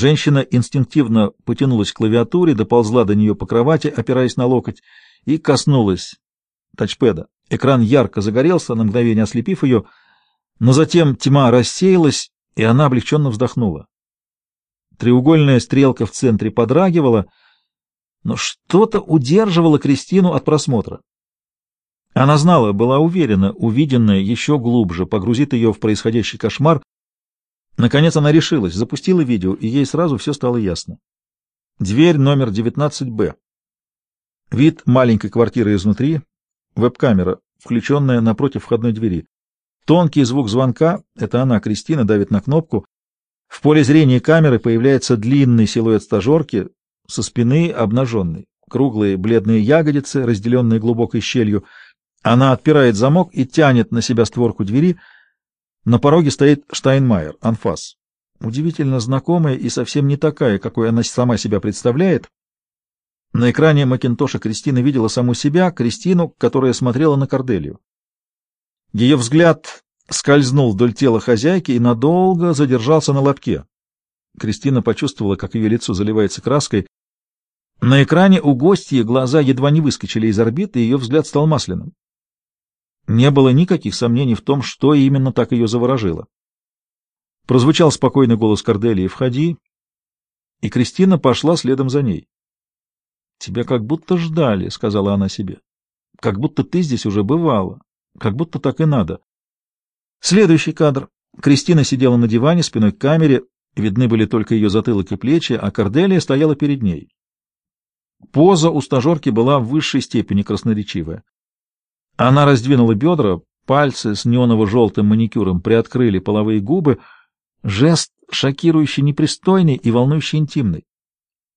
Женщина инстинктивно потянулась к клавиатуре, доползла до нее по кровати, опираясь на локоть, и коснулась тачпеда. Экран ярко загорелся, на мгновение ослепив ее, но затем тьма рассеялась, и она облегченно вздохнула. Треугольная стрелка в центре подрагивала, но что-то удерживало Кристину от просмотра. Она знала, была уверена, увиденное еще глубже погрузит ее в происходящий кошмар. Наконец она решилась, запустила видео, и ей сразу все стало ясно. Дверь номер 19-Б. Вид маленькой квартиры изнутри, веб-камера, включенная напротив входной двери. Тонкий звук звонка — это она, Кристина, давит на кнопку. В поле зрения камеры появляется длинный силуэт стажерки, со спины обнаженной. Круглые бледные ягодицы, разделенные глубокой щелью. Она отпирает замок и тянет на себя створку двери. На пороге стоит Штайнмайер, анфас. Удивительно знакомая и совсем не такая, какой она сама себя представляет. На экране Макинтоша Кристина видела саму себя, Кристину, которая смотрела на Корделию. Ее взгляд скользнул вдоль тела хозяйки и надолго задержался на лобке. Кристина почувствовала, как ее лицо заливается краской. На экране у гостья глаза едва не выскочили из орбиты, и ее взгляд стал масляным. Не было никаких сомнений в том, что именно так ее заворожило. Прозвучал спокойный голос Корделии «Входи», и Кристина пошла следом за ней. «Тебя как будто ждали», — сказала она себе. «Как будто ты здесь уже бывала. Как будто так и надо». Следующий кадр. Кристина сидела на диване спиной к камере, видны были только ее затылок и плечи, а Корделия стояла перед ней. Поза у стажерки была в высшей степени красноречивая. Она раздвинула бедра, пальцы с неоново-желтым маникюром приоткрыли половые губы, жест шокирующий непристойный и волнующий интимный.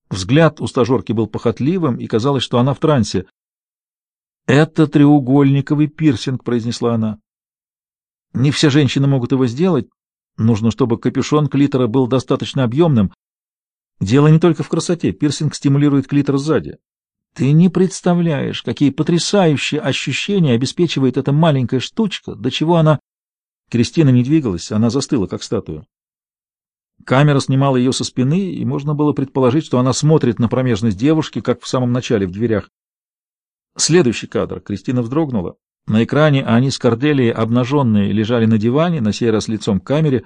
Взгляд у стажерки был похотливым, и казалось, что она в трансе. «Это треугольниковый пирсинг», — произнесла она. «Не все женщины могут его сделать. Нужно, чтобы капюшон клитора был достаточно объемным. Дело не только в красоте. Пирсинг стимулирует клитор сзади. Ты не представляешь, какие потрясающие ощущения обеспечивает эта маленькая штучка, до чего она...» Кристина не двигалась, она застыла, как статуя. Камера снимала ее со спины, и можно было предположить, что она смотрит на промежность девушки, как в самом начале в дверях. Следующий кадр. Кристина вздрогнула. На экране они с Корделией, обнаженные, лежали на диване, на сей раз лицом к камере.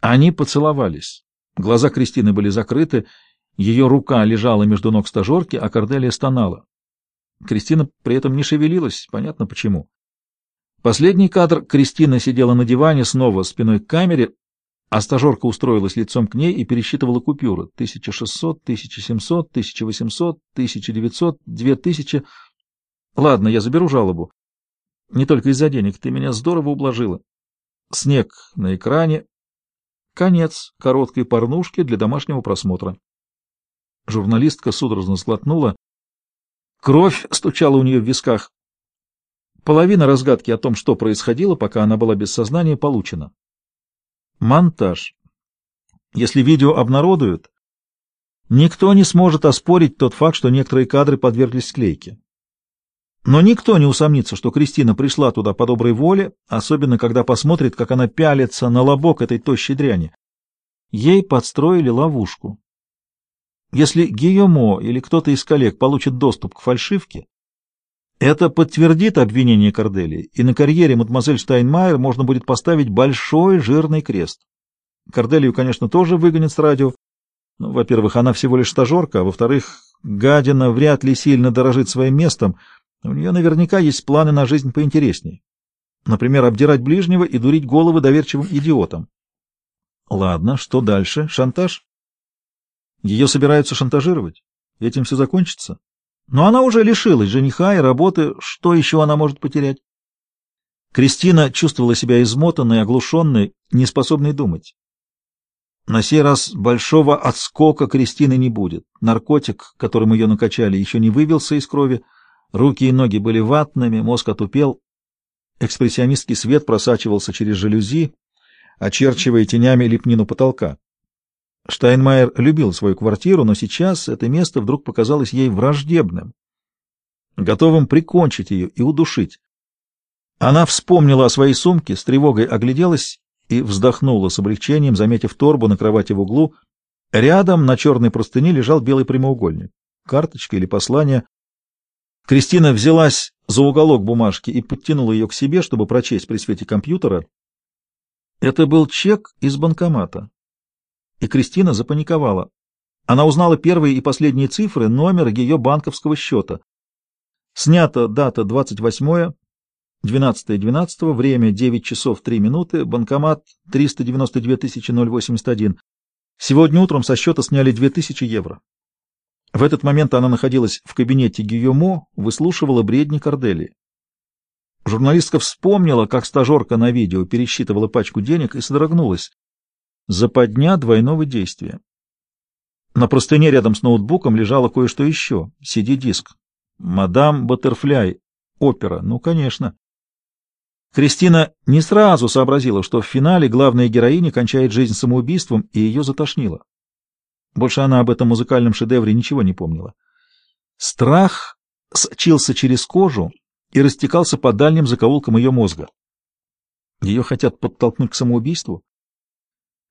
Они поцеловались. Глаза Кристины были закрыты, ее рука лежала между ног стажерки, а Корделия стонала. Кристина при этом не шевелилась, понятно почему. Последний кадр. Кристина сидела на диване, снова спиной к камере, а стажерка устроилась лицом к ней и пересчитывала купюры. 1600, 1700, 1800, 1900, 2000. Ладно, я заберу жалобу. Не только из-за денег, ты меня здорово ублажила. Снег на экране. Конец короткой порнушки для домашнего просмотра. Журналистка судорожно сглотнула. Кровь стучала у нее в висках. Половина разгадки о том, что происходило, пока она была без сознания, получена. Монтаж. Если видео обнародуют, никто не сможет оспорить тот факт, что некоторые кадры подверглись склейке. Но никто не усомнится, что Кристина пришла туда по доброй воле, особенно когда посмотрит, как она пялится на лобок этой тощей дряни. Ей подстроили ловушку. Если Гийомо или кто-то из коллег получит доступ к фальшивке, это подтвердит обвинение Корделии, и на карьере мадемуазель Штайнмайер можно будет поставить большой жирный крест. Корделию, конечно, тоже выгонят с радио. Ну, во-первых, она всего лишь стажерка, а во-вторых, гадина вряд ли сильно дорожит своим местом. У нее наверняка есть планы на жизнь поинтересней. Например, обдирать ближнего и дурить головы доверчивым идиотам. Ладно, что дальше? Шантаж? Ее собираются шантажировать? Этим все закончится? Но она уже лишилась жениха и работы, что еще она может потерять? Кристина чувствовала себя измотанной, оглушенной, неспособной думать. На сей раз большого отскока Кристины не будет. Наркотик, которым ее накачали, еще не вывелся из крови, руки и ноги были ватными, мозг отупел. Экспрессионистский свет просачивался через жалюзи, очерчивая тенями лепнину потолка. Штайнмайер любил свою квартиру, но сейчас это место вдруг показалось ей враждебным, готовым прикончить ее и удушить. Она вспомнила о своей сумке, с тревогой огляделась и вздохнула с облегчением, заметив торбу на кровати в углу. Рядом на черной простыне лежал белый прямоугольник. Карточка или послание. Кристина взялась за уголок бумажки и подтянула ее к себе, чтобы прочесть при свете компьютера. Это был чек из банкомата. И Кристина запаниковала. Она узнала первые и последние цифры номера ее банковского счета. Снята дата 28 12 12 время 9 часов 3 минуты, банкомат 392 081. Сегодня утром со счета сняли 2000 евро. В этот момент она находилась в кабинете Гийомо, выслушивала бредни Кордели. Журналистка вспомнила, как стажерка на видео пересчитывала пачку денег и содрогнулась. Западня двойного действия. На простыне рядом с ноутбуком лежало кое-что еще. CD-диск. «Мадам Баттерфляй». Опера. Ну, конечно. Кристина не сразу сообразила, что в финале главная героиня кончает жизнь самоубийством, и ее затошнило. Больше она об этом музыкальном шедевре ничего не помнила. Страх сочился через кожу и растекался по дальним закоулкам ее мозга. Ее хотят подтолкнуть к самоубийству?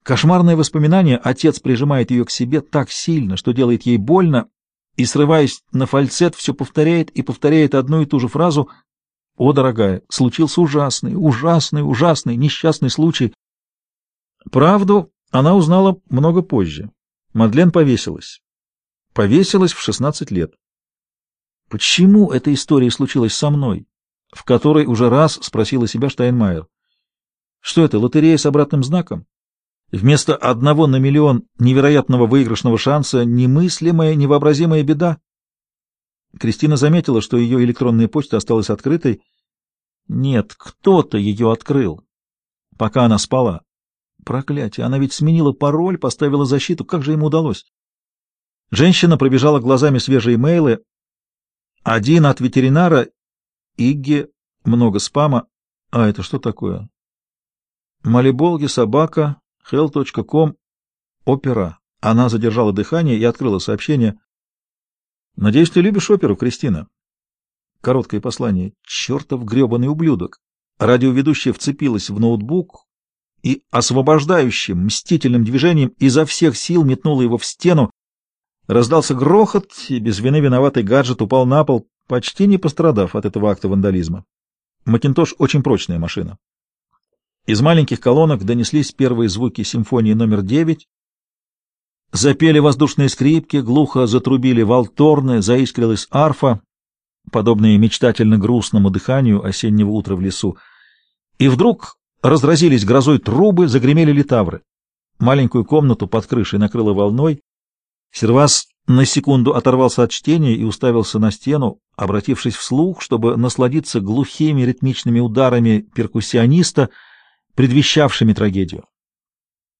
Кошмарное воспоминание, отец прижимает ее к себе так сильно, что делает ей больно, и, срываясь на фальцет, все повторяет и повторяет одну и ту же фразу «О, дорогая, случился ужасный, ужасный, ужасный, несчастный случай». Правду она узнала много позже. Мадлен повесилась. Повесилась в 16 лет. Почему эта история случилась со мной? В которой уже раз спросила себя Штайнмайер. Что это, лотерея с обратным знаком? Вместо одного на миллион невероятного выигрышного шанса немыслимая, невообразимая беда? Кристина заметила, что ее электронная почта осталась открытой. Нет, кто-то ее открыл, пока она спала. Проклятие, она ведь сменила пароль, поставила защиту. Как же ему удалось? Женщина пробежала глазами свежие мейлы. Один от ветеринара, Игги, много спама. А это что такое? Малиболги, собака, hell.com, опера. Она задержала дыхание и открыла сообщение. «Надеюсь, ты любишь оперу, Кристина?» Короткое послание. «Чертов гребаный ублюдок!» Радиоведущая вцепилась в ноутбук, и освобождающим, мстительным движением изо всех сил метнула его в стену. Раздался грохот, и без вины виноватый гаджет упал на пол, почти не пострадав от этого акта вандализма. Макинтош — очень прочная машина. Из маленьких колонок донеслись первые звуки симфонии номер девять. Запели воздушные скрипки, глухо затрубили валторны, заискрилась арфа, подобные мечтательно грустному дыханию осеннего утра в лесу. И вдруг Разразились грозой трубы, загремели литавры. Маленькую комнату под крышей накрыло волной. Сервас на секунду оторвался от чтения и уставился на стену, обратившись вслух, чтобы насладиться глухими ритмичными ударами перкуссиониста, предвещавшими трагедию.